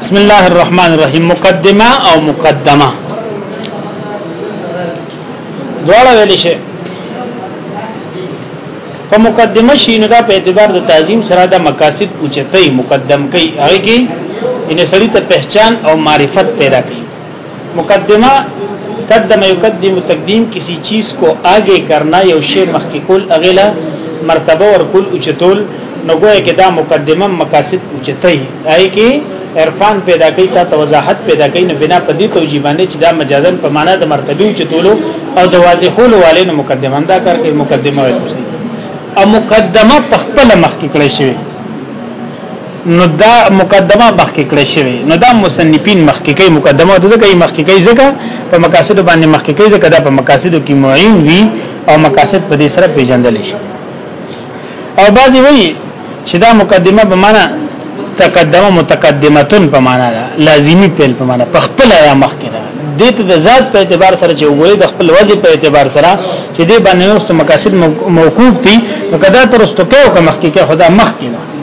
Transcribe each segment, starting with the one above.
بسم الله الرحمن الرحیم مقدمه او مقدمه دواړه ویل شي په مقدمه شي نه دا په اعتبار د تعظیم سره د مقاصد اوچتای مقدم کوي هغه کې ان سړی ته پہچان او معرفت پیدا کوي مقدمه قدم یقدم تقدیم کسی چیز کو آگے کرنا یو شی مخکی کول اغلا مرتبه ورکول اوچتول نو گویا کې دا مقدمه مقاصد اوچتای آی کې عرفان پیدا کوي تا توضاحت پیدا کوي نو بنا په دې توجیه باندې چې دا مجازن په معنا د مرتبه اوچتولو او د واضحولو والے نو مقدمه دا کار کوي مقدمه وایي او مقدمه په خپل مخ کې کړی شوی نو دا مقدمه مخکې کړې شوی نو دا مصنفین مخکې کوي مقدمه د ځکه یې مخکې کوي ځکه په مقاصد باندې مخکې کوي ځکه دا په مقاصد کې معین وي او مقاصد په دې سره پیژندل شي او بعضی وایي چې دا مقدمه به معنا تقدم متقدمتون په معنا ده لازمی پیل په معنا په خپل یا مخکې ده د دې د ذات په اعتبار سره چې وې د خپل وځي په اعتبار سره چې دې باندې اوس مقاصد موقوف دي نو کدا ترستو کې او مخکې کې خدا مخکې نه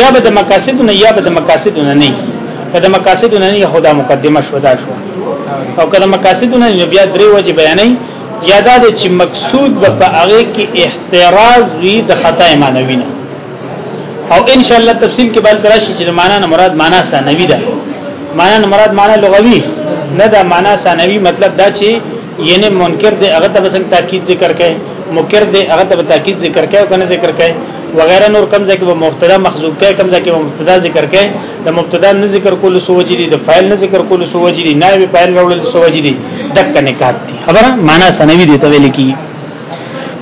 یا به د مقاصدونه یا به د مقاصدونه نه کله مقاصدونه نه خدا مقدمه شو دا شو او کله مقاصدونه نه بیا درې وجه بیانې یادا د چې مقصود به په هغه کې احتراز وي د خطا معنوي نه او ان شاء الله تفصیل کې بل راشي چې معنا نه مراد معنا ثانوي ده معنا نه مراد معنا لغوي نه ده معنا ثانوي مطلب دا چې یعنی منکر د هغه د بسنګ تاکید ذکر کړي مکر د هغه د تاکید ذکر کړي او کنه ذکر کړي وغیرہ نور کم ځای کې به مبتدا محذوب کې کم ځای کې به مبتدا ذکر کې د مبتدا نه ذکر کول سو وجې دي د فاعل نه ذکر کول سو وجې دي نائب فاعل راول سو وجې دي دک نه کات دي خبره معنا سنوي دي ته ویل کی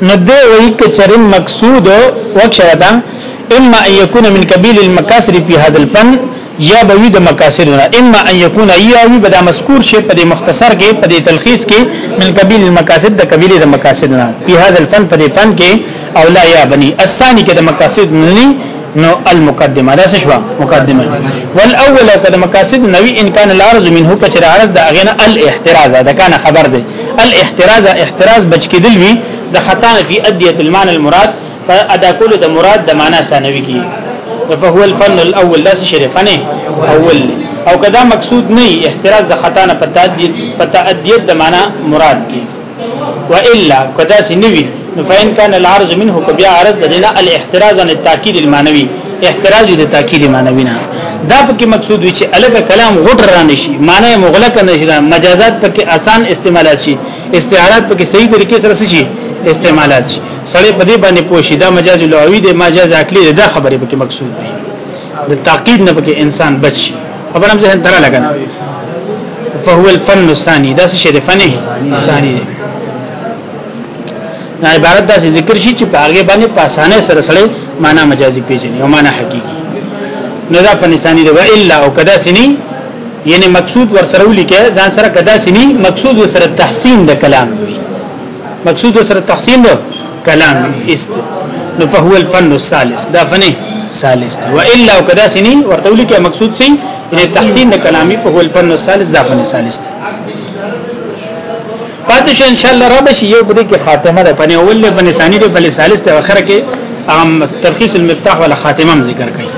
نو دې وایي ک چرن مقصود وکړه دا اما ان يكون من قبيل المكاسر في هذا الفن یا به وی د مقاصد نه اما ان یکون یا وی به دا مذکور شی په دې مختصر کې په دې تلخیص کې من قبیل المقاصد د قبیله د مقاصد نه په هاذ الفن په دې فن کې او لا یا بنی الثانی کې د مقاصد نه نو المقدمه دا شوا مقدمه والاول او کده مقاصد نوی ان کان الارض منه کچره عرض د اغنه الاحتراز دا کان خبر ده الاحتراز احتراز بچ کېدل وی د خطا فی ادیه المعنى المراد په ادا کولو د مراد د معنا ثانوي کې فهو الفن الاول داس شری فن اول او کدا مقصود نه احتراز د خطا نه په تادیت د معنا مراد کې والا کدا سنوي فإن كان العرض منه كبيا عرض دنا الاحتراز عن التاكيد المعنوي احتراز د تاکید معنوي نه دا پکې مقصود وي چې الګ کلام غټ رانه شي معنی مغلق نه شي مجازات پکې آسان استعمالات شي استعارات پکې صحیح طریقې سره شي استعمالات شي سړی په دې باندې پوه شي دا مجاز لغوي دی مجاز عقلي دی دا خبرې پکې مقصود دی د تعقید نه پکې انسان بچ شي خبر هم ذهن ترا لګا فهو الفن الثاني دا څه شی دی فن ثاني دی دا عبارت دا ذکر شي چې په هغه باندې په اسانه سره سره معنا مجازي پیژني او معنا حقيقي نو دا فن ثاني دی و الا او کدا سني یعنی مقصود ور سره ولیکه ځان سره کدا سني مقصود ور سره تحسین د کلام وي مقصود سره تحسین ده کلام است نو په هو الفن الثالث دا فن ثالث و الا وکدا سني ورته ولیکه مقصود سي ان تحسین د کلامي په هو الفن الثالث دا فن ثالث پاتې شو ان شاء الله رب شي یو بده کې خاتمه ده پنه اول له بنسانی به بل ثالث ته اخر کې عام ترخیص المفتاح ولا خاتمه ذکر کړي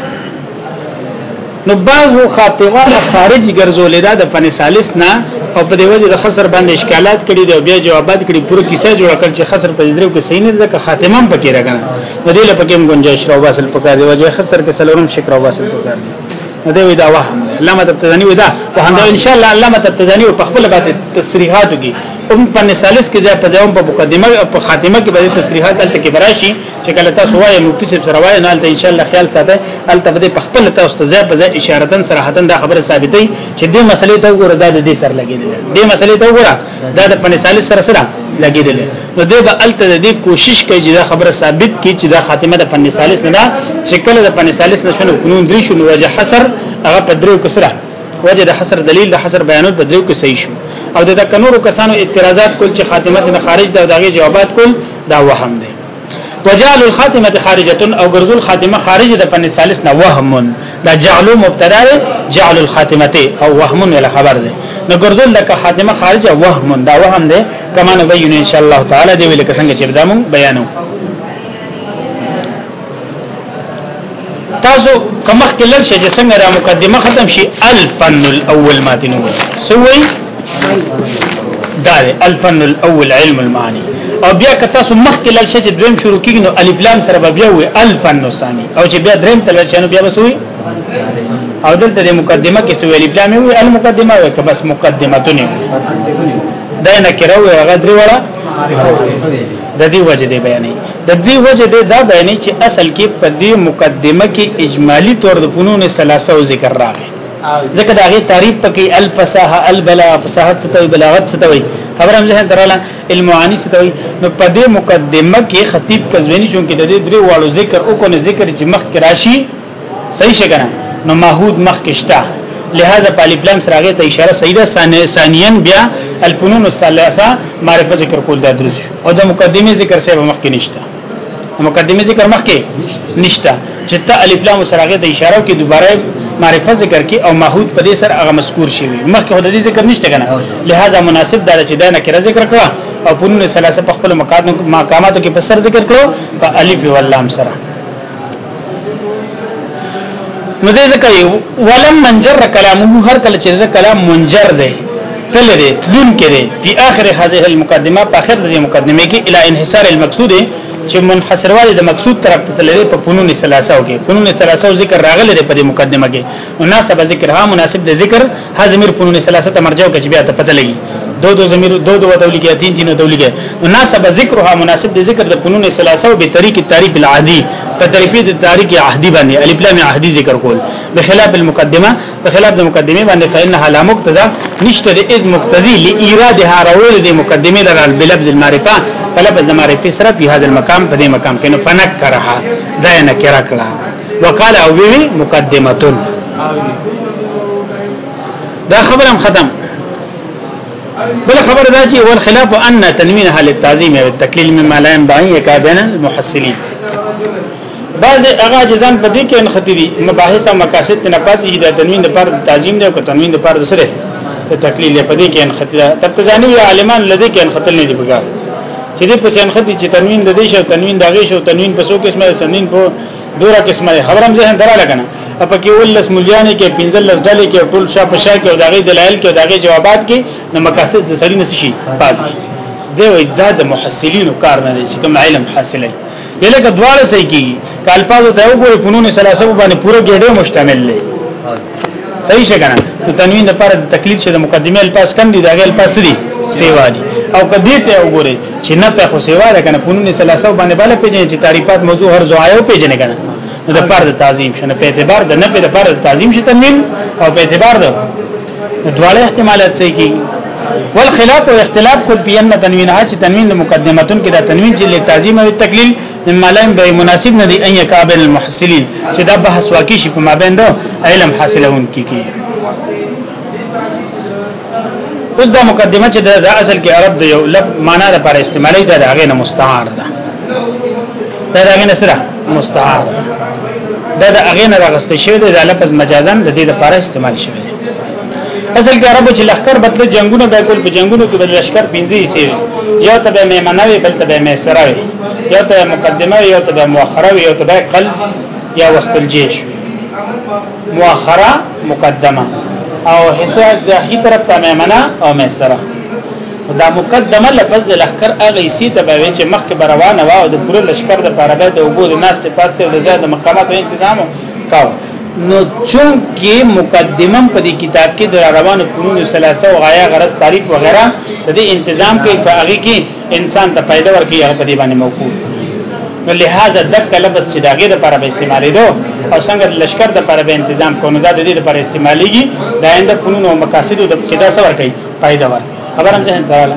نو بعضو خاطوان خارج ګرځول دا د فن ثالث نه او په دی وجه د خسر باندې اشکالات کړي دی بیا جوابات کړي پوره کیسه جوړ کړ چې خسر په درو کې صحیح نه ځکه خاتمه هم پکې راغله نو دې لپاره کوم گنجائش راو باسل پکار دی وجه خسر کې سلورم شکر راو باسل پکار دی نو دا ودا وه علامه تبتزانی ودا په همدا ان شاء الله علامه تبتزانی په خپل باندې تصریحات کوي هم په نسالس کې ځای په ځای په مقدمه او په خاتمه کې به تصریحات تل کې براشي چې کله تاسو وایي مفتی صاحب سره وایي نه ان شاء الله خیال ساته ال تبدی په خپل تاسو ته ځای په ځای اشارتن صراحتن دا خبره ثابتې چې دې مسلې ته وګوره دا د دې سره لګیدل دې مسلې ته وګوره دا د پنځه سال سره سره لګیدل نو دې به ال ته دې کوشش کوي چې دا خبره ثابت کړي چې دا خاتمه د پنځه سال نه ده چې کله د پنځه سال نه شنو قانون درې شنو وجه حصر هغه په درو کسره وجه د حصر دلیل د حصر بیانات په درو کې صحیح شو او د کنورو کسانو اعتراضات کول چې خاتمه نه خارج ده دغه جوابات کول دا وهم دی وجعل الخاتمه خارجه او غرض الخاتمه خارج د پن ثالث نه وهم دا جعل مبتدا دی جعل الخاتمه او وهم ولا خبر دی نو غرض د خاتمه خارجه وهم دا وهم دی کما نبین ان شاء الله تعالی دی ویل کسنګ چې دا مون بیانو تاسو کمخ کې لږ شې څنګه را مقدمه ختم شي الفن الاول ماتنو سوي دار الفن الاول علم المعاني او بیا که تاسو مخ کې لږ شې چې دویم شروع کیږي نو الف لام سره بیا وي الفن الثاني او چې بیا دریم تل شنو بیا وسوي او دلته د مقدمه کې سوي الف لام وي المقدمه وي که بس مقدمه تونه دا نه کراوي غدري ولا د دې وجه دی بیانې د دې وجه ده دا بیانې چې اصل کې په دې مقدمه کې اجمالی طور د فنون ثلاثه او ذکر راغی ځکه دا غي تعریف پکې الفصاح البلا فصاحت ستوي بلاغت ستوي خبرم زه دراله علم عانی ستوي نو په دې مقدمه کې خطیب کزوینی چون کې د دې درې واړو ذکر او کو نه ذکر چې مخ کې راشي صحیح شګنه نو محود مخ کشته لہذا په الف لام سره غي ته اشاره سیده ثانیا بیا الفنون الثلاثه معرفه ذکر کول دا درس شو او د مقدمه ذکر سره مخ کې نشته مقدمه ذکر مخ کې نشته چې ته الف لام سره غي ته اشاره کې دوباره معرفه ذکر کې او محود په دې سره هغه مذکور شي مخ کې د دې ذکر نشته کنه لہذا مناسب دا چې دا نه کړه ذکر کړه او پنونه ثلاثه په خپل مقاماتو کې په سر ذکر کړو په الف واللام سره نو دې ځکه یو ولم منجر کلامه هر کله چې دا کلام منجر دی تل دی تلون کړي په اخر هذه المقدمه په اخر دې مقدمه کې الی انحصار المقصود چې منحصرواله د مقصود طرف ته تللی په فنون ثلاثه کې فنون ثلاثه ذکر راغلی دی په دې مقدمه کې مناسب ذکر ها مناسب د ذکر ها ضمیر پنون ثلاثه مرجو کې بیا ته پته لګي دو دو ضمیر دو دو دولی کې تین تین دولی کې مناسب ذکرها مناسب د ذکر د پنون ثلاثه او به طریق تاریخ العادی په طریق د تاریخ عهدی باندې الف لام عهدی ذکر کول بخلاف المقدمه بخلاف د مقدمه باندې فإنها لا مقتضى نشته د اذ مقتضی لایرادها راول د مقدمه لرال بلفظ المعرفه فلفظ المعرفه سره په هاذ المقام په دې مقام کې نو فنک کرها دا نه کرا کړه وقال او وی مقدمه دا خبرم ختم بل خبر دا چې ول خلاف ان تنوین حال التعظیم او التقلیل مما لا ينبغي كابن المحصلين بعض هغه جزان په دې کې ان خطري مباحث او مقاصد نه پاتې دي د تنوین لپاره د تعظیم دی او تنوین لپاره د سره د تقلیل په دې کې ان خطري تبتزانی عالمان لدې کې ان خطر نه دی بګار چې دې په سین خطي چې تنوین د دې شو تنوین دغه شو تنوین په څو قسمه تنوین په دورا قسمه خبرم ذهن دراله کنه په کې ولس مليان کې پنځل لس ډلې کې ټول شاه په شاه کې او دغه دلایل کې او دغه جوابات کې نو مقاصد د سړي نس شي پاتې دی وای دا د محصلینو کار نه دی چې کوم علم حاصلې یلکه دواړه صحیح کیږي کالپازو ته وګورئ فنون ثلاثه باندې پوره ګډه مشتمل دی صحیح شګنه نو تنوین د پر تکلیف شه د مقدمه الفاظ کم دي داغه الفاظ دي سیوا دي او کدی ته وګوري چې نه په خو سیوا ده کنه پونې سلاسو باندې bale پیژنې چې تعریفات موضوع هر زوایو پیژنې کنه نو د پر د تعظیم شنه په اعتبار د نه په پر د تعظیم شه تنوین او په اعتبار د دواله احتمالات سي کی والخلاف او اختلاف کل بین تنوین ها چې تنوین د مقدمتون کې د تنوین چې لتعظیم او تقلیل مما لا ينبغي مناسب نه دی ان يقابل المحصلين چې دا بحث واقع شي په مابین دو علم حاصلون کی کی اوس دا مقدمه چې دا اصل کې عرب دی یو لب معنا د پر استعمالي دا هغه نه مستعار ده دا هغه نه سره مستعار ده دا د هغه نه راغسته شوی دی دا لفظ مجازن د دې لپاره استعمال شوی دی اصل کې عربو چې لخر بدل جنگونه به کول په جنگونو کې بدل لشکر 15 سي یو ته به میمنه وي بل ته به میسره وي یو ته مقدمه یو ته مؤخره یو ته قلب یا وسط الجيش مؤخره مقدمه او حصہ د هی طرف ته میمنه او میسره دا مقدمه لفظ د لخر اغه سی ته به چې مخک بروانه وا او د پوره لشکر د پاره به د وګور ناس ته پاسته او د زیاد مقامات تنظیم کاو نو چونکی مقدمه په دې کتاب کې د روانو فنون ثلاثه او غایا غرض تعریف وغیرہ د دې تنظیم کې په هغه کې انسان ته پیدا ورکړي هغه په دې باندې موقوف نو لہذا دک لبس چې داګه د لپاره به استعمالې دو او څنګه لشکر د لپاره به تنظیم کو نو دا د دې لپاره استعمالېږي دا اند فنون او مقاصد د کدا سره ورکړي پیدا ورکړي خبرم ځه دراله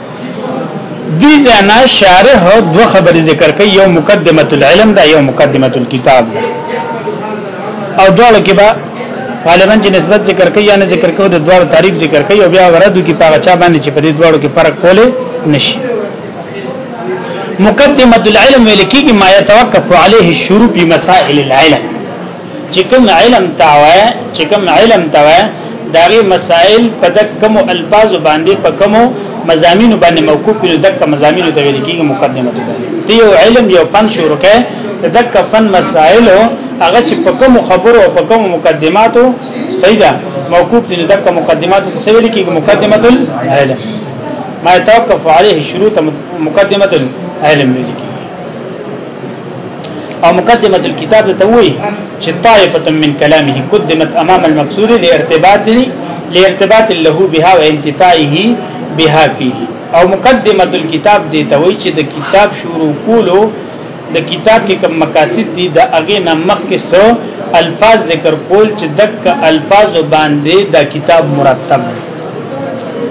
دې ځنا شارح دوه خبرې ذکر کوي یو مقدمه العلم دا یو مقدمه الكتاب دا او دواړو کې به غالبا چې نسبت ذکر کوي یا نه ذکر کوي د دواړو تعریف ذکر کوي او بیا وردو کې پاغه چا باندې چې په دې دواړو کې فرق کولې نشي مقدمه العلم ویل کېږي ما يتوقف عليه الشروع في مسائل العلم چې کوم علم تاوه چې کوم علم تاوه داغه مسائل په دک کوم الفاظ باندې په کوم مزامین باندې موقوف دي دک مزامین ته ویل کیږي مقدمه ده دی یو علم یو فن شروع کړي دک فن مسائل هغه چې په کوم خبرو او په کوم مقدماتو سیدا موقوف دي دک مقدماتو ته ویل کیږي مقدمه العلم ما توقف عليه شروط مقدمه العلم ویل کیږي او مقدمه الكتاب ته وایي چې طائفه من كلامه قدمت امام المقصود لارتباط لارتباط له بها وانتفاعه بها فيه او مقدمه الكتاب دې ته وایي چې د کتاب شروع کولو د کتاب کې کوم مقاصد دي د اغه نه مخکې سو الفاظ ذکر کول چې دک الفاظ باندې دا کتاب مرتب دی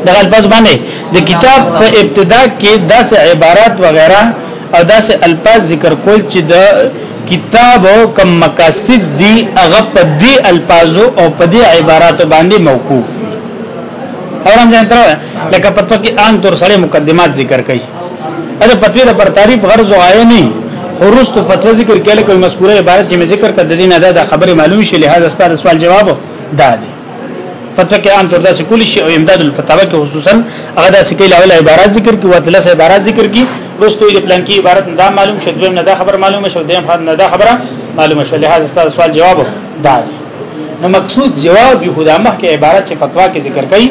د الفاظ باندې د کتاب په ابتدا کې داسې عبارات وغیرہ او داسې الفاظ ذکر کول چې د کتاب او کم مقاصد دی هغه په دې الفاظو او په دې عباراتو باندې موقوف اور هم ځان تر لکه پتو کې عام طور سره مقدمات ذکر کړي اته پتوی پر تعریف غرض او عین نه خروست فتوا ذکر کړي کوم مذکوره عبارت چې ذکر کړ د دې نه دا خبره معلوم شي لہذا ستاسو سوال جواب دا دی فتوا کې عام تور دا سکول شي او امداد الفتاوا کې خصوصا هغه دا سکیل اول عبارت ذکر کی وتلس عبارت ذکر کی رستو دې پلان کې عبارت دا معلوم شد نه دا خبر معلومه شو دیم خاطر نه دا خبره معلومه شو لہذا ستاسو سوال جواب دا دی نو مقصود جواب یو خدامه کې عبارت چې فتوا کې ذکر کړي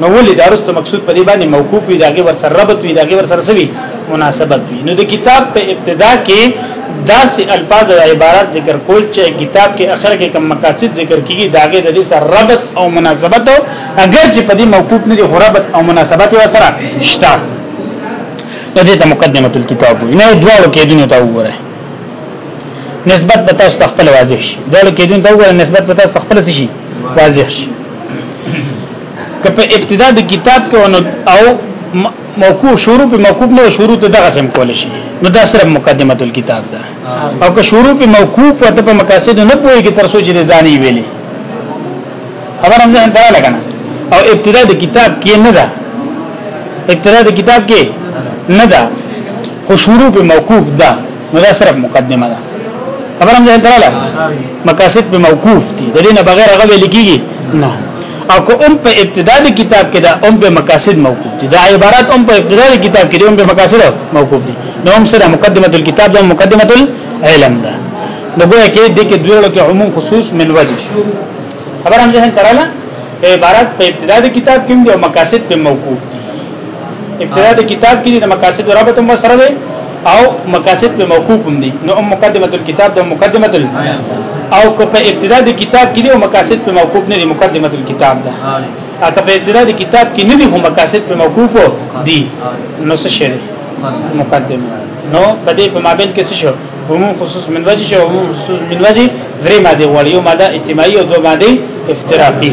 نو ولې دا رسته مقصود په دې باندې موقوف وي داګه ور سره ربط وي داګه ور سره سوي مناسبت وي نو د کتاب په ابتدا کې داسې الفاظ او عبارات ذکر کول چې کتاب کې اخر کې کوم مقاصد ذکر کیږي داګه د دې سره ربط او مناسبت او اگر چې په دې موقوف نه دي ربط او مناسبت ور سره شته نو دې ته مقدمه الكتاب وي نه دواړو کې دونه تا وګوره نسبت به تاسو ته خپل واضح شي دا لکه دین دا وګوره نسبت به تاسو خپل شي واضح شي که په ابتدا د کتاب کې ونه او موقوف شروع په موقوف نه شروع ته دغه سم کول شي نو دا صرف مقدمه الكتاب ده او که شروع په موقوف او په مقاصد نه پوي کې تر سوچ دي دانی ویلي خبر هم ځان ته لګنه او ابتدا د کتاب کې نه ده ابتدا د کتاب کې نه ده خو شروع په موقوف ده نو دا صرف مقدمه ده خبر هم ځای دراله مقاصد په موقوف دي د دې نه بغیر هغه ویل کیږي نه او کو هم په ابتدا د کتاب کې دا هم په مقاصد موقوف دي دا عبارت هم په ابتدا د کتاب کې هم په مقاصد موقوف دي نو هم سره مقدمه الكتاب ده مقدمه العلم ده نو ګویا کې د کې دوه کې عموم خصوص من وجه خبر هم ځای دراله عبارت په ابتدا د کتاب کې هم د مقاصد په موقوف ابتدا د کتاب کې د مقاصد رابط هم سره دی او مقاصد په موقوف هم دي نو ام مقدمه الكتاب د مقدمه ال او که په ابتدا د کتاب کې او مقاصد په موقوف نه دي مقدمه الكتاب ده اګه په ابتدا د کتاب کې نه دي هم مقاصد په موقوف دي نو څه شي مقدمه نو په دې په مابین کې څه شو عموم خصوص من وجه شو عموم خصوص من وجه درې ماده وړي یو ماده اجتماعي او دوه ماده افتراقي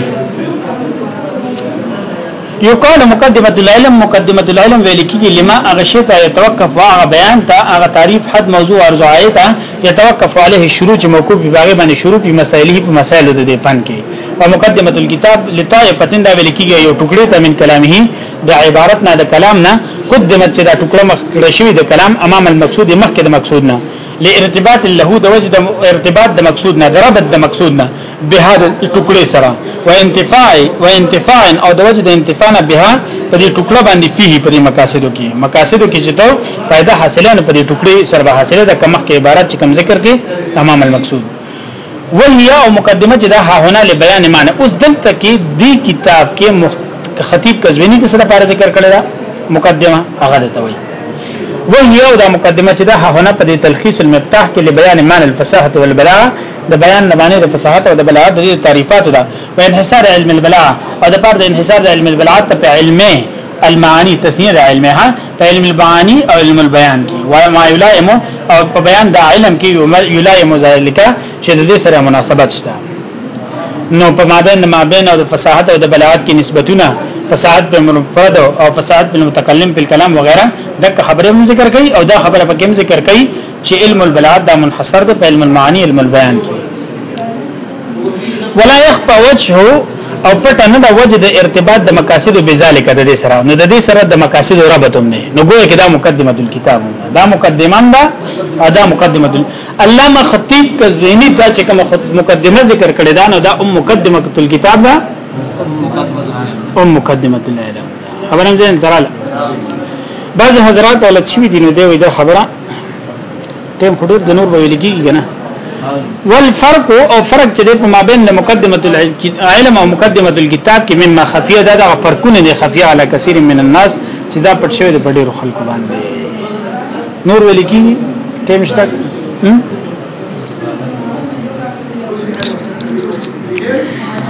یقال مقدمه العلم مقدمه العلم ویل کیږي لما هغه شی ته يتوقف هغه بیان ته هغه تعریف حد موضوع ارزو آیته يتوقف عليه شروع چې موقوف باغې باندې شروع په مسائله په مسائل د دې فن کې او مقدمه الكتاب لطائفتن دا ویل کیږي یو ټوکړه ته من کلامه د عبارت نه د کلام نه قدمت چې دا ټوکړه مخکړه شوی د کلام امام المقصود مخکې د مقصود نه لارتباط له د وجه د ارتباط د مقصود نه دربت د مقصود نه به د ټوکړې سره و انتفاع و انتفاع او د وجه د انتفاع نه به په دې ټوکړه باندې فيه په دې مقاصدو کې مقاصدو کې چې ته فائدہ حاصله نه په دې ټوکړې سره به حاصله د کمخ کې عبارت چې کم ذکر کې تمام المقصود وهي او مقدمه چې دا ها هنا لبيان معنی اوس دلته کې دی کتاب کې مخت... خطیب کزوینی د سره لپاره ذکر کړی دا مقدمه هغه ته وایي وهي او دا مقدمه چې دا ها هنا په دې تلخیص المفتاح کې لبيان معنی الفصاحه والبلاغه د بیان نه باندې د فصاحت او د بلاغت د تعریفات دا و انحصار علم البلاغه او د پر د انحصار د علم البلاغت په علمه المعانی تسنیه د علمها په علم البعانی او علم البیان کې وای ما یلائم او په بیان د علم کې یلائم ذالک چې د دې سره مناسبت شته نو په مابین د مابین او د فصاحت او د بلاغت کې نسبتونه فصاحت په منفرد او فصاحت په متکلم په کلام وغیرہ د خبره مون ذکر کړي او دا خبره په کوم ذکر کړي چې علم البلاغت دا منحصر دی په علم المعانی علم البیان کې ولا يخفى وجهه او پټه نه د وجه د ارتباط د مقاصد بذالک د دې سره نو د دې سره د مقاصد ربط هم نه نو ګویا کې دا مقدمه د کتاب دا مقدمه هم دا دا مقدمه د علامه خطیب کزوینی دا چې کوم مقدمه ذکر کړی دا نو دا ام مقدمه د کتاب دا ام مقدمه د علم خبرم ځین دراله بعض حضرات ولچوي دي نو دوی د خبره ټیم خو ډیر د نور ویل کیږي کنه والفرق او فرق چې په مابین د مقدمه العلم او مقدمه الكتاب کې مما خفیه دا د فرقونه نه خفیه علی کثیر من الناس چې دا پټ شوی د ډیرو خلکو باندې نور ویل کیږي ټیم شته